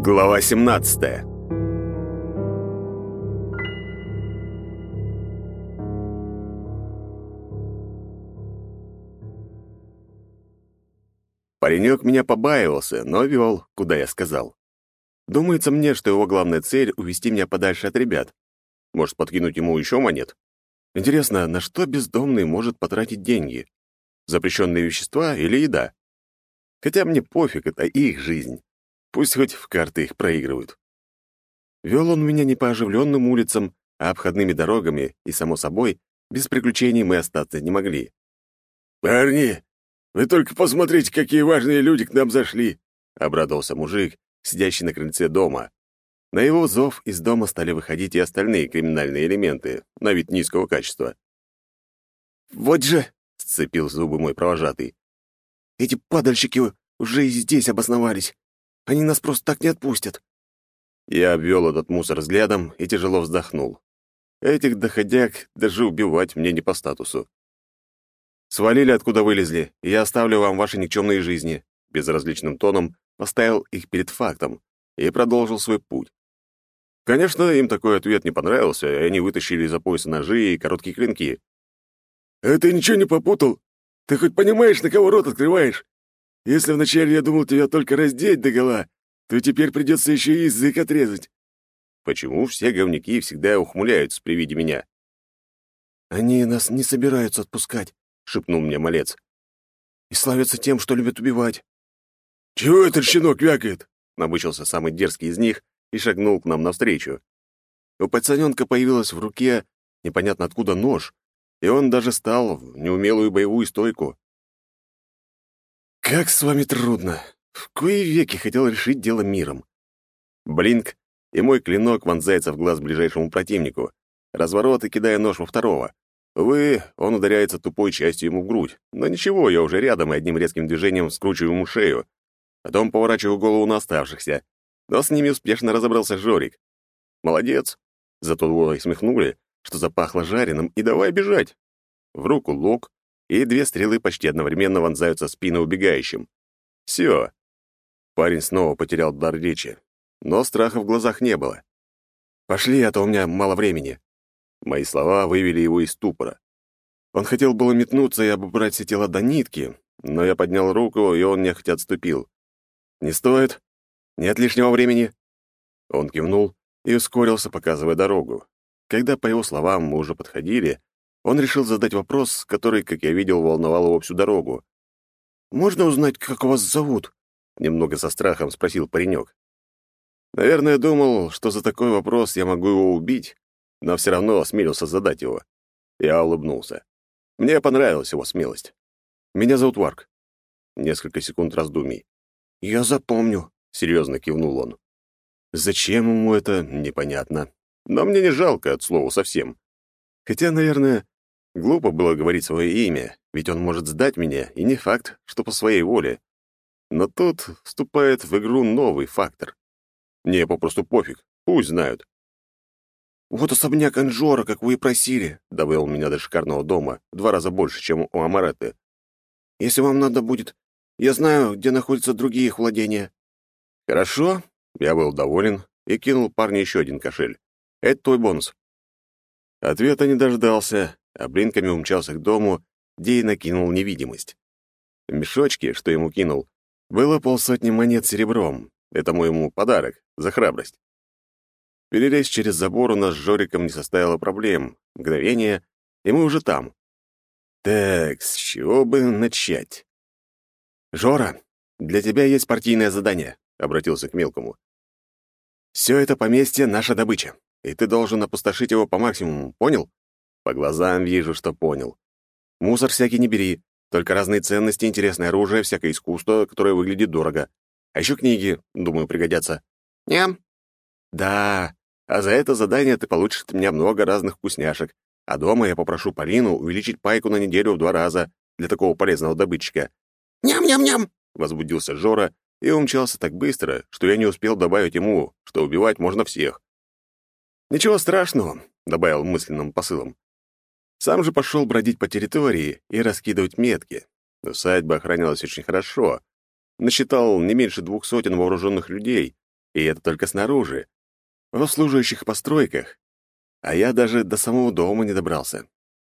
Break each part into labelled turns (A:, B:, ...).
A: Глава 17 Паренек меня побаивался, но вел, куда я сказал. Думается мне, что его главная цель — увести меня подальше от ребят. Может, подкинуть ему еще монет? Интересно, на что бездомный может потратить деньги? Запрещенные вещества или еда? Хотя мне пофиг, это их жизнь. Пусть хоть в карты их проигрывают. Вел он меня не по оживленным улицам, а обходными дорогами, и, само собой, без приключений мы остаться не могли.
B: «Парни, вы только посмотрите, какие важные люди к нам зашли!» — обрадовался мужик, сидящий на крыльце дома.
A: На его зов из дома стали выходить и остальные криминальные элементы, на вид низкого качества.
C: «Вот же!» — сцепил зубы мой провожатый. «Эти падальщики уже и здесь обосновались. Они нас просто так не отпустят».
A: Я обвел этот мусор взглядом и тяжело вздохнул. Этих доходяг даже убивать мне не по статусу. Свалили, откуда вылезли, и я оставлю вам ваши никчемные жизни. Безразличным тоном поставил их перед фактом и продолжил свой путь. Конечно, им такой ответ не понравился, и они вытащили из-за пояса ножи и короткие клинки.
B: «А ты ничего не попутал? Ты хоть понимаешь, на кого рот открываешь? Если вначале я думал тебя только раздеть догола, то теперь придется еще и язык отрезать».
A: Почему все говнюки всегда ухмыляются при виде меня?
C: «Они нас не собираются отпускать», шепнул мне малец. «И славятся тем, что любят убивать».
B: «Чего этот щенок вякает?»
A: — набычился самый дерзкий из них и шагнул к нам навстречу. У пацаненка появилась в руке непонятно откуда нож, и он даже стал в неумелую боевую стойку. «Как с вами трудно! В кои веки хотел решить дело миром!» Блинк, и мой клинок вонзается в глаз ближайшему противнику, разворот и кидая нож во второго. Увы, он ударяется тупой частью ему в грудь. Но ничего, я уже рядом и одним резким движением скручиваю ему шею. Потом поворачиваю голову на оставшихся. Но с ними успешно разобрался Жорик. Молодец. Зато двое смехнули, что запахло жареным, и давай бежать. В руку лук, и две стрелы почти одновременно вонзаются в спину убегающим. Все. Парень снова потерял дар речи. Но страха в глазах не было. «Пошли, а то у меня мало времени». Мои слова вывели его из ступора. Он хотел было метнуться и обобрать все тело до нитки, но я поднял руку, и он нехотя отступил. «Не стоит. Нет лишнего времени». Он кивнул и ускорился, показывая дорогу. Когда, по его словам, мы уже подходили, он решил задать вопрос, который, как я видел, волновал его всю дорогу.
C: «Можно узнать, как вас зовут?»
A: — немного со страхом спросил паренек. Наверное, думал, что за такой вопрос я могу его убить, но все равно осмелился задать его. Я улыбнулся. Мне понравилась его смелость. «Меня зовут Варк». Несколько секунд раздумий.
C: «Я запомню», —
A: серьезно кивнул он. Зачем ему это, непонятно. Но мне не жалко от слова совсем. Хотя, наверное, глупо было говорить свое имя, ведь он может сдать меня, и не факт, что по своей воле. Но тут вступает в игру новый фактор. Мне попросту пофиг, пусть знают.
C: «Вот особняк Анжора, как вы и просили», —
A: довел меня до шикарного дома, два раза больше, чем у Амареты.
C: «Если вам надо будет, я знаю, где находятся другие их владения».
A: «Хорошо», — я был доволен и кинул парню еще один кошель. «Это твой бонус». Ответа не дождался, а блинками умчался к дому, где и накинул невидимость. В мешочке, что ему кинул, было полсотни монет серебром. Это мой ему подарок за храбрость. Перелезть через забор у нас с Жориком не составило проблем. Мгновение, и мы уже там. Так, с чего бы начать? «Жора, для тебя есть партийное задание», — обратился к мелкому. «Все это поместье — наша добыча, и ты должен опустошить его по максимуму, понял?» По глазам вижу, что понял. Мусор всякий не бери, только разные ценности, интересное оружие, всякое искусство, которое выглядит дорого. А еще книги, думаю, пригодятся.
C: Ням.
A: Да, а за это задание ты получишь от меня много разных вкусняшек. А дома я попрошу Полину увеличить пайку на неделю в два раза для такого полезного добытчика.
C: «Ням-ням-ням!»
A: — возбудился Жора и умчался так быстро, что я не успел добавить ему, что убивать можно всех. «Ничего страшного», — добавил мысленным посылом. Сам же пошел бродить по территории и раскидывать метки. Усадьба охранялась очень хорошо. Насчитал не меньше двух сотен вооруженных людей, и это только снаружи, в обслуживающих постройках. А я даже до самого дома не добрался.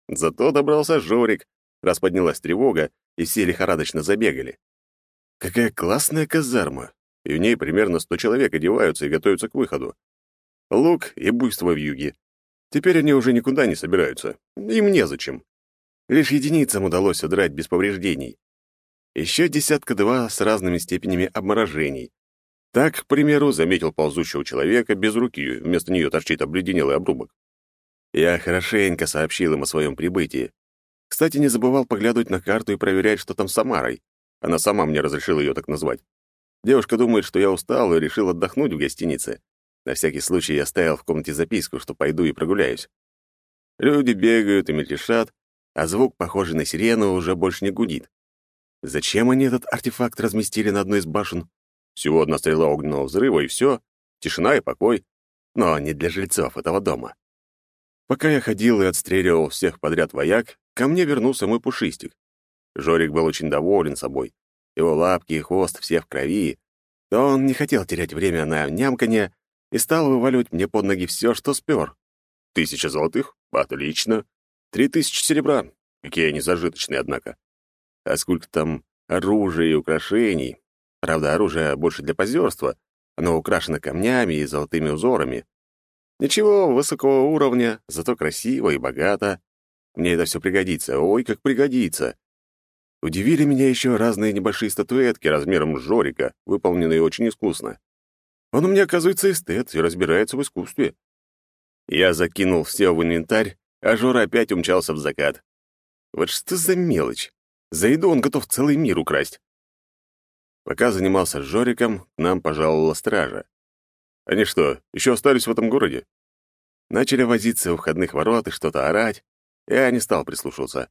A: Зато добрался Жорик, раз поднялась тревога, и все лихорадочно забегали. Какая классная казарма, и в ней примерно сто человек одеваются и готовятся к выходу. Лук и буйство в юге. Теперь они уже никуда не собираются. Им незачем. Лишь единицам удалось удрать без повреждений. Еще десятка-два с разными степенями обморожений. Так, к примеру, заметил ползущего человека без руки, вместо нее торчит обледенелый обрубок. Я хорошенько сообщил им о своем прибытии. Кстати, не забывал поглядывать на карту и проверять, что там с Самарой. Она сама мне разрешила ее так назвать. Девушка думает, что я устал и решил отдохнуть в гостинице. На всякий случай я оставил в комнате записку, что пойду и прогуляюсь. Люди бегают и мельтешат, а звук, похожий на сирену, уже больше не гудит. Зачем они этот артефакт разместили на одной из башен? Всего одна стрела огненного взрыва, и все. Тишина и покой. Но не для жильцов этого дома. Пока я ходил и отстреливал всех подряд вояк, ко мне вернулся мой пушистик. Жорик был очень доволен собой. Его лапки и хвост все в крови. Но он не хотел терять время на нямканье и стал вываливать мне под ноги все, что спер. Тысяча золотых? Отлично. Три тысячи серебра. Какие они зажиточные, однако. А сколько там оружия и украшений. Правда, оружие больше для позерства. Оно украшено камнями и золотыми узорами. Ничего высокого уровня, зато красиво и богато. Мне это все пригодится. Ой, как пригодится. Удивили меня еще разные небольшие статуэтки размером жорика, выполненные очень искусно. Он у меня, оказывается, эстет и разбирается в искусстве. Я закинул все в инвентарь, а Жора опять умчался в закат. Вот что за мелочь? За еду он готов целый мир украсть. Пока занимался с Жориком, к нам пожаловала стража. Они что, еще остались в этом городе? Начали возиться у входных ворот и что-то орать. Я не стал прислушиваться.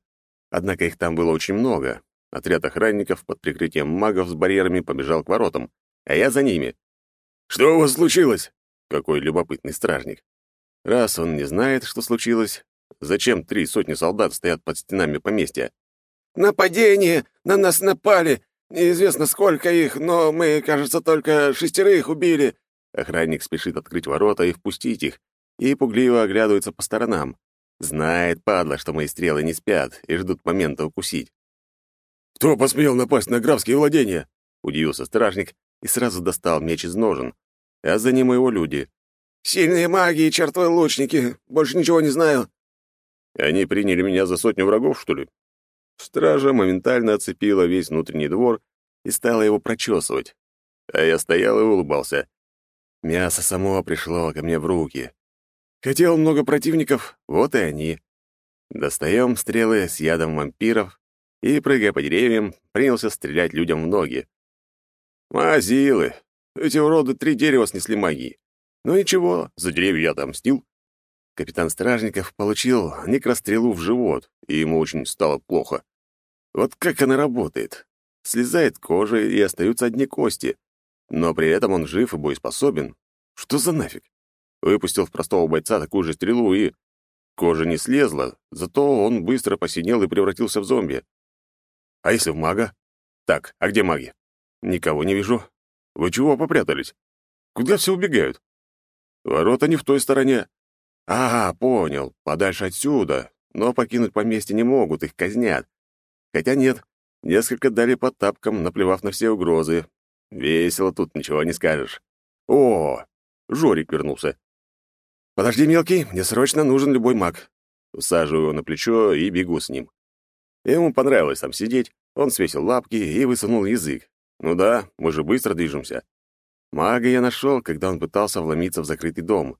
A: Однако их там было очень много. Отряд охранников под прикрытием магов с барьерами побежал к воротам, а я за ними. «Что у вас случилось?» Какой любопытный стражник. Раз он не знает, что случилось, зачем три сотни солдат стоят под стенами поместья?
B: «Нападение! На нас напали! Неизвестно, сколько их, но мы, кажется, только шестерых убили!»
A: Охранник спешит открыть ворота и впустить их, и пугливо оглядывается по сторонам. Знает, падла, что мои стрелы не спят и ждут момента укусить.
B: «Кто посмел напасть на графские владения?»
A: — удивился стражник и сразу достал меч из ножен, а за ним его люди.
B: «Сильные маги и чертовы лучники. Больше ничего не знаю».
A: «Они приняли меня за сотню врагов, что ли?» Стража моментально оцепила весь внутренний двор и стала его прочесывать. А я стоял и улыбался. Мясо само пришло ко мне в руки. Хотел много противников, вот и они. Достаем стрелы с ядом вампиров и, прыгая по деревьям, принялся стрелять людям в ноги. Мазилы! Эти уроды три дерева снесли магии. Ну ничего, за деревья я отомстил. Капитан Стражников получил некрострелу в живот, и ему очень стало плохо. Вот как она работает. Слезает кожа, и остаются одни кости. Но при этом он жив и боеспособен. Что за нафиг? Выпустил в простого бойца такую же стрелу и... Кожа не слезла, зато он быстро посинел и превратился в зомби. А если в мага? Так, а где маги? Никого не вижу. Вы чего попрятались? Куда все убегают? Ворота не в той стороне. Ага, понял, подальше отсюда. Но покинуть поместье не могут, их казнят. Хотя нет, несколько дали по тапкам, наплевав на все угрозы. Весело тут, ничего не скажешь. О, Жорик вернулся. «Подожди, мелкий, мне срочно нужен любой маг». Усаживаю его на плечо и бегу с ним. Ему понравилось там сидеть, он свесил лапки и высунул язык. Ну да, мы же быстро движемся. Мага я нашел, когда он пытался вломиться в закрытый дом.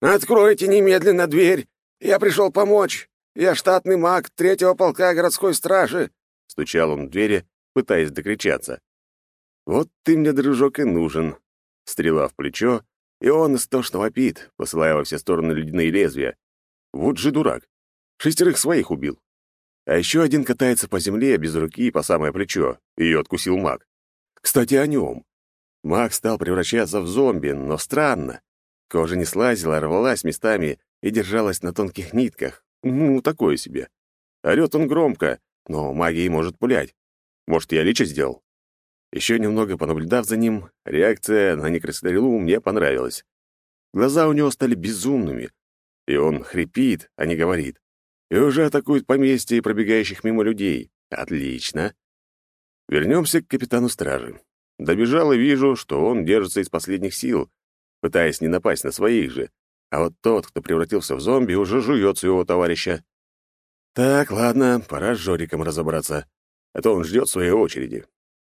B: «Откройте немедленно дверь! Я пришел помочь! Я штатный маг третьего полка городской стражи!»
A: Стучал он в двери, пытаясь докричаться. «Вот ты мне, дружок, и нужен». Стрела в плечо, и он истошно вопит, посылая во все стороны ледяные лезвия. Вот же дурак. Шестерых своих убил. А еще один катается по земле без руки по самое плечо. Ее откусил маг. Кстати, о нем. Маг стал превращаться в зомби, но странно. Кожа не слазила, рвалась местами и держалась на тонких нитках. Ну, такое себе. Орет он громко, но магией может пулять. Может, я лично сделал? Еще немного понаблюдав за ним, реакция на некрострелу мне понравилась. Глаза у него стали безумными, и он хрипит, а не говорит. И уже атакует поместье и пробегающих мимо людей. Отлично. Вернемся к капитану стражи. Добежал и вижу, что он держится из последних сил, пытаясь не напасть на своих же. А вот тот, кто превратился в зомби, уже жует своего товарища. Так, ладно, пора с Жориком разобраться, а то он ждет своей очереди.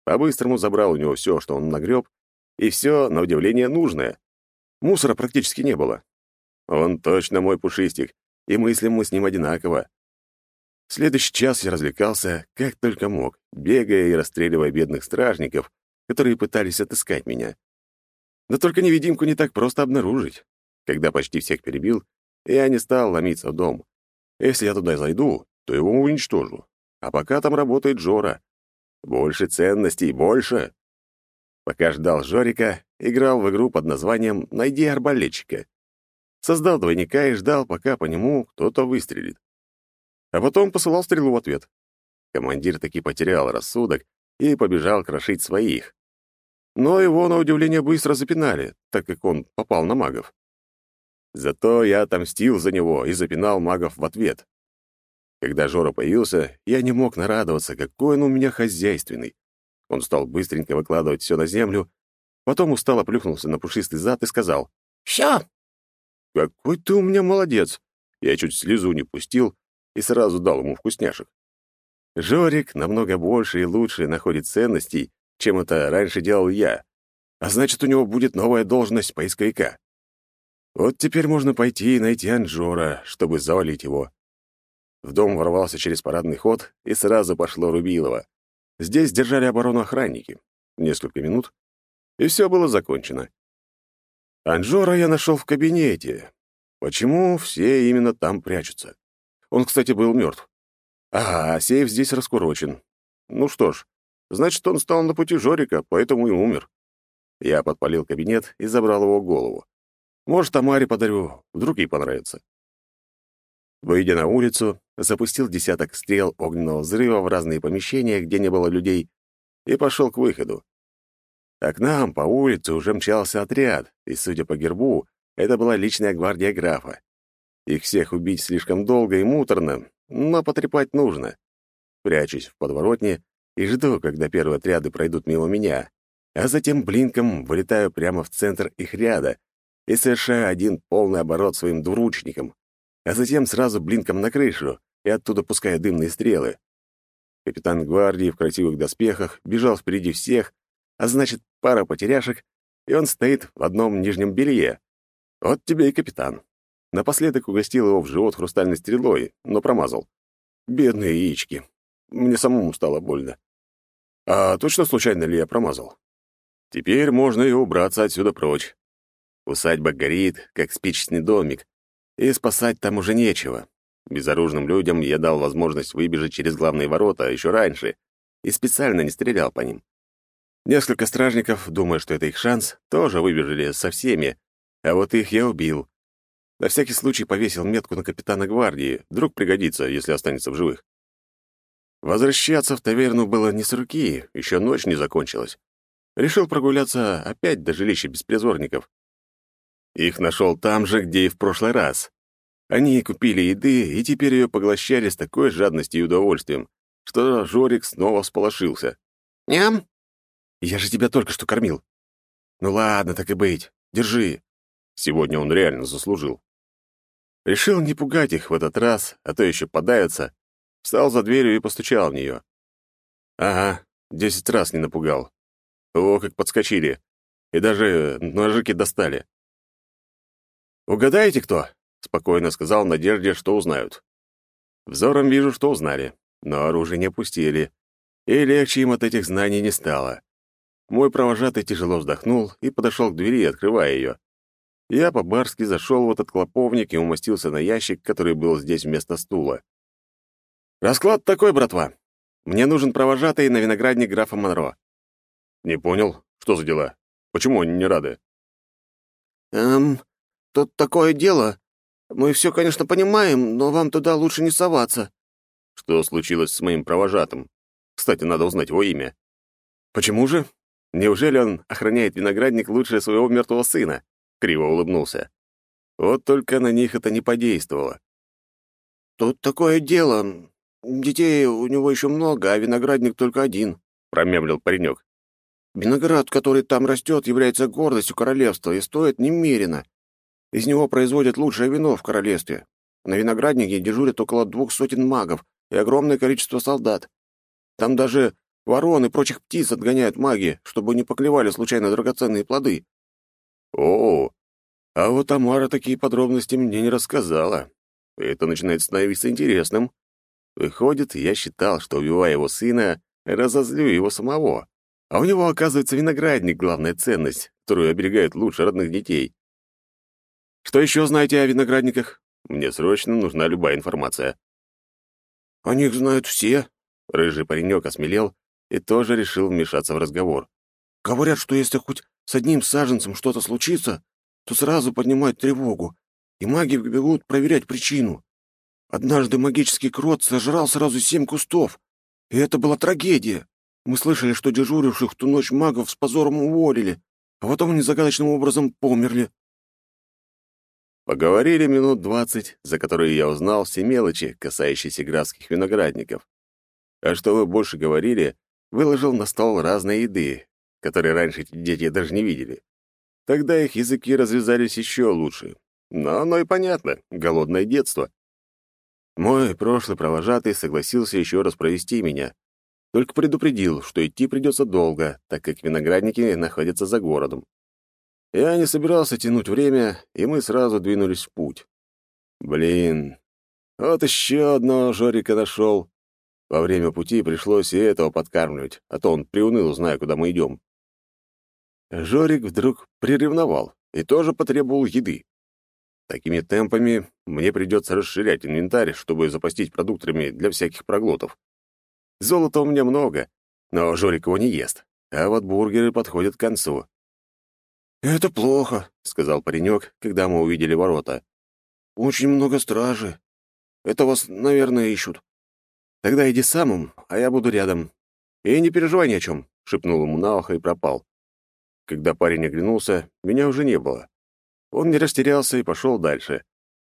A: По-быстрому забрал у него все, что он нагреб, и все, на удивление, нужное. Мусора практически не было. Он точно мой пушистик, и мыслим мы с ним одинаково. Следующий час я развлекался как только мог, бегая и расстреливая бедных стражников, которые пытались отыскать меня. Но только невидимку не так просто обнаружить. Когда почти всех перебил, я не стал ломиться в дом. Если я туда зайду, то его уничтожу. А пока там работает Жора. Больше ценностей, больше. Пока ждал Жорика, играл в игру под названием «Найди арбалетчика». Создал двойника и ждал, пока по нему кто-то выстрелит. А потом посылал стрелу в ответ. Командир таки потерял рассудок и побежал крошить своих. Но его, на удивление, быстро запинали, так как он попал на магов. Зато я отомстил за него и запинал магов в ответ. Когда Жора появился, я не мог нарадоваться, какой он у меня хозяйственный. Он стал быстренько выкладывать все на землю, потом устало плюхнулся на пушистый зад и сказал «Ща!» «Какой ты у меня молодец!» Я чуть слезу не пустил и сразу дал ему вкусняшек. Жорик намного больше и лучше находит ценностей, чем это раньше делал я, а значит, у него будет новая должность поисковика. Вот теперь можно пойти и найти Анжора, чтобы завалить его. В дом ворвался через парадный ход, и сразу пошло Рубилово. Здесь держали оборону охранники. Несколько минут, и все было закончено. Анжора я нашел в кабинете. Почему все именно там прячутся? Он, кстати, был мертв. Ага, сейф здесь раскурочен. Ну что ж, значит, он стал на пути Жорика, поэтому и умер. Я подпалил кабинет и забрал его голову. Может, Тамаре подарю, вдруг ей понравится. Выйдя на улицу, запустил десяток стрел огненного взрыва в разные помещения, где не было людей, и пошел к выходу. А к нам по улице уже мчался отряд, и, судя по гербу, это была личная гвардия графа. Их всех убить слишком долго и муторно, но потрепать нужно. Прячусь в подворотне и жду, когда первые отряды пройдут мимо меня, а затем блинком вылетаю прямо в центр их ряда, и совершаю один полный оборот своим двуручником, а затем сразу блинком на крышу и оттуда пускаю дымные стрелы. Капитан гвардии в красивых доспехах бежал впереди всех, а значит, пара потеряшек, и он стоит в одном нижнем белье. Вот тебе и капитан. Напоследок угостил его в живот хрустальной стрелой, но промазал. Бедные яички. Мне самому стало больно. А точно случайно ли я промазал? Теперь можно и убраться отсюда прочь. Усадьба горит, как спичечный домик, и спасать там уже нечего. Безоружным людям я дал возможность выбежать через главные ворота еще раньше и специально не стрелял по ним. Несколько стражников, думая, что это их шанс, тоже выбежали со всеми, а вот их я убил. На всякий случай повесил метку на капитана гвардии, вдруг пригодится, если останется в живых. Возвращаться в таверну было не с руки, еще ночь не закончилась. Решил прогуляться опять до жилища беспризорников. Их нашел там же, где и в прошлый раз. Они купили еды и теперь ее поглощали с такой жадностью и удовольствием, что Жорик снова всполошился. «Ням!» «Я же тебя только что кормил». «Ну ладно, так и быть. Держи». Сегодня он реально заслужил. Решил не пугать их в этот раз, а то еще подавятся. Встал за дверью и постучал в нее. Ага, десять раз не напугал. О, как подскочили. И даже ножики достали. «Угадаете, кто?» — спокойно сказал в надежде, что узнают. Взором вижу, что узнали, но оружие не опустили, и легче им от этих знаний не стало. Мой провожатый тяжело вздохнул и подошел к двери, открывая ее. Я по-барски зашел в этот клоповник и умостился на ящик, который был здесь вместо стула. «Расклад такой, братва. Мне нужен провожатый на виноградник графа Монро». «Не понял. Что за дела? Почему они не рады?»
C: «Эм, Тут такое дело. Мы все, конечно, понимаем, но вам туда лучше не соваться».
A: Что случилось с моим провожатым? Кстати, надо узнать его имя.
C: Почему же?
A: Неужели он охраняет виноградник лучше своего мертвого сына? Криво улыбнулся. Вот только на них это не подействовало.
C: Тут такое дело. Детей у него еще много, а виноградник только один,
A: промямлил паренек.
C: Виноград, который там растет, является гордостью королевства и стоит немерено. Из него производят лучшее вино в королевстве. На винограднике дежурят около двух сотен магов и огромное количество солдат. Там даже ворон и прочих птиц отгоняют маги, чтобы не поклевали случайно драгоценные плоды.
A: О, а вот Тамара такие подробности мне не рассказала. Это начинает становиться интересным. Выходит, я считал, что, убивая его сына, разозлю его самого. А у него, оказывается, виноградник — главная ценность, которую оберегают лучше родных детей. Что еще знаете о виноградниках? Мне срочно нужна любая информация.
C: О них знают все.
A: Рыжий паренек осмелел и тоже решил вмешаться в разговор.
C: Говорят, что если хоть с одним саженцем что-то случится, то сразу поднимают тревогу, и маги бегут проверять причину. Однажды магический крот сожрал сразу семь кустов, и это была трагедия. Мы слышали, что дежуривших ту ночь магов с позором уволили, а потом они загадочным образом померли.
A: Поговорили минут двадцать, за которые я узнал все мелочи, касающиеся графских виноградников. А что вы больше говорили, выложил на стол разные еды, которые раньше эти дети даже не видели. Тогда их языки развязались еще лучше. Но оно и понятно — голодное детство. Мой прошлый провожатый согласился еще раз провести меня, только предупредил, что идти придется долго, так как виноградники находятся за городом. Я не собирался тянуть время, и мы сразу двинулись в путь. Блин, вот еще одного Жорика нашел. Во время пути пришлось и этого подкармливать, а то он приуныл, зная, куда мы идем. Жорик вдруг приревновал и тоже потребовал еды. Такими темпами мне придется расширять инвентарь, чтобы запастить продуктами для всяких проглотов. Золота у меня много, но Жорик его не ест, а вот бургеры подходят к концу.
C: «Это плохо», — сказал паренек, когда мы увидели ворота. «Очень много стражи. Это вас, наверное, ищут».
A: «Тогда иди самым, а я буду рядом. И не переживай ни о чем», — шепнул ему на ухо и пропал. Когда парень оглянулся, меня уже не было. Он не растерялся и пошел дальше.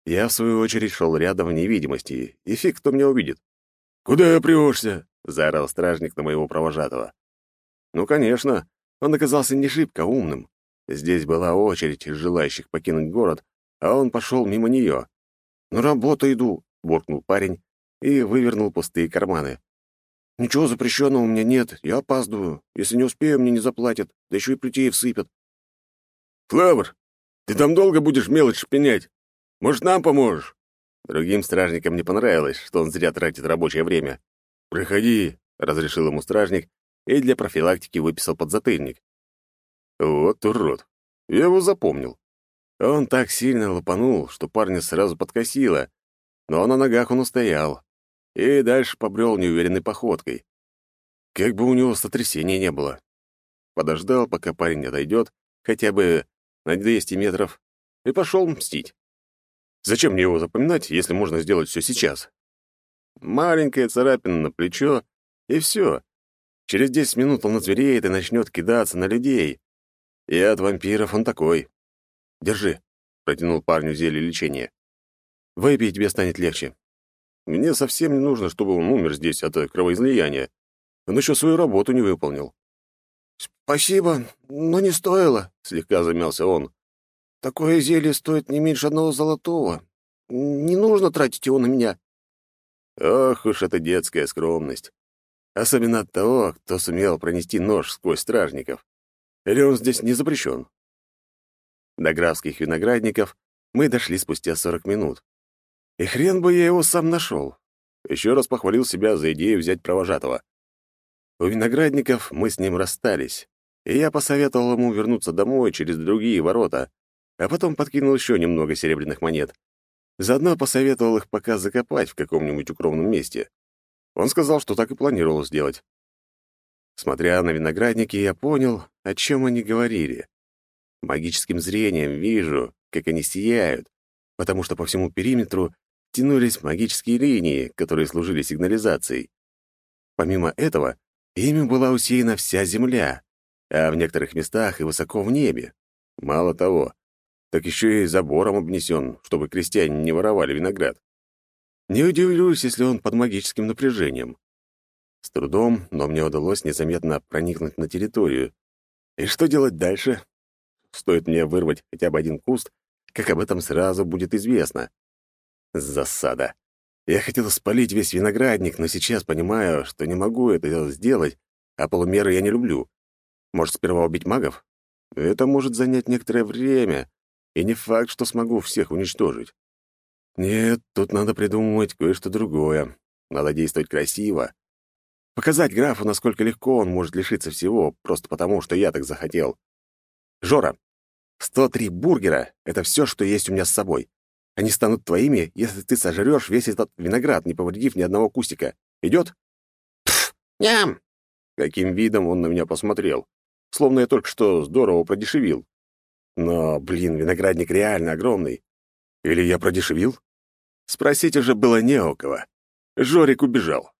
A: Я, в свою очередь, шел рядом в невидимости, и фиг кто меня увидит.
B: «Куда прешься?»
A: — заорал стражник на моего провожатого. Ну, конечно, он оказался не шибко умным. Здесь была очередь желающих покинуть город, а он пошел мимо нее.
C: «На работу иду», — буркнул парень и вывернул пустые карманы. «Ничего запрещенного у меня нет, я опаздываю. Если не успею, мне не заплатят, да еще и плетей всыпят».
B: «Флавр, ты там долго будешь мелочь шпинять? Может, нам поможешь?»
A: Другим стражникам не понравилось, что он зря тратит рабочее время.
B: «Приходи», —
A: разрешил ему стражник и для профилактики выписал подзатыльник. Вот урод. Я его запомнил. Он так сильно лопанул, что парня сразу подкосило, но на ногах он устоял и дальше побрел неуверенной походкой. Как бы у него сотрясения не было. Подождал, пока парень отойдет, хотя бы на 200 метров, и пошел мстить. Зачем мне его запоминать, если можно сделать все сейчас? Маленькая царапина на плечо, и все. Через 10 минут он озвереет и начнет кидаться на людей, и от вампиров он такой. Держи, протянул парню зелье лечения. Выпей, тебе станет легче. Мне совсем не нужно, чтобы он умер здесь от кровоизлияния. Он еще свою работу не выполнил.
C: «Спасибо, но не стоило», — слегка замялся он. «Такое зелье стоит не меньше одного золотого. Не нужно тратить его на меня».
A: Ох уж эта детская скромность. Особенно от того, кто сумел пронести нож сквозь стражников. Или он здесь не запрещен? До графских виноградников мы дошли спустя сорок минут. И хрен бы я его сам нашел. Еще раз похвалил себя за идею взять провожатого. У виноградников мы с ним расстались, и я посоветовал ему вернуться домой через другие ворота, а потом подкинул еще немного серебряных монет. Заодно посоветовал их пока закопать в каком-нибудь укромном месте. Он сказал, что так и планировал сделать. Смотря на виноградники, я понял, о чем они говорили. Магическим зрением вижу, как они сияют, потому что по всему периметру тянулись магические линии, которые служили сигнализацией. Помимо этого, ими была усеяна вся земля, а в некоторых местах и высоко в небе. Мало того, так еще и забором обнесен, чтобы крестьяне не воровали виноград. Не удивлюсь, если он под магическим напряжением. С трудом, но мне удалось незаметно проникнуть на территорию. И что делать дальше? Стоит мне вырвать хотя бы один куст, как об этом сразу будет известно. Засада. Я хотел спалить весь виноградник, но сейчас понимаю, что не могу это сделать, а полумеры я не люблю. Может, сперва убить магов? Это может занять некоторое время, и не факт, что смогу всех уничтожить. Нет, тут надо придумывать кое-что другое. Надо действовать красиво. Показать графу, насколько легко он может лишиться всего, просто потому, что я так захотел. Жора, 103 бургера — это все, что есть у меня с собой. Они станут твоими, если ты сожрешь весь этот виноград, не повредив ни одного кустика. Идет? Пф, ням! Каким видом он на меня посмотрел. Словно я только что здорово продешевил. Но, блин, виноградник реально огромный. Или я продешевил? Спросить уже было не у кого. Жорик убежал.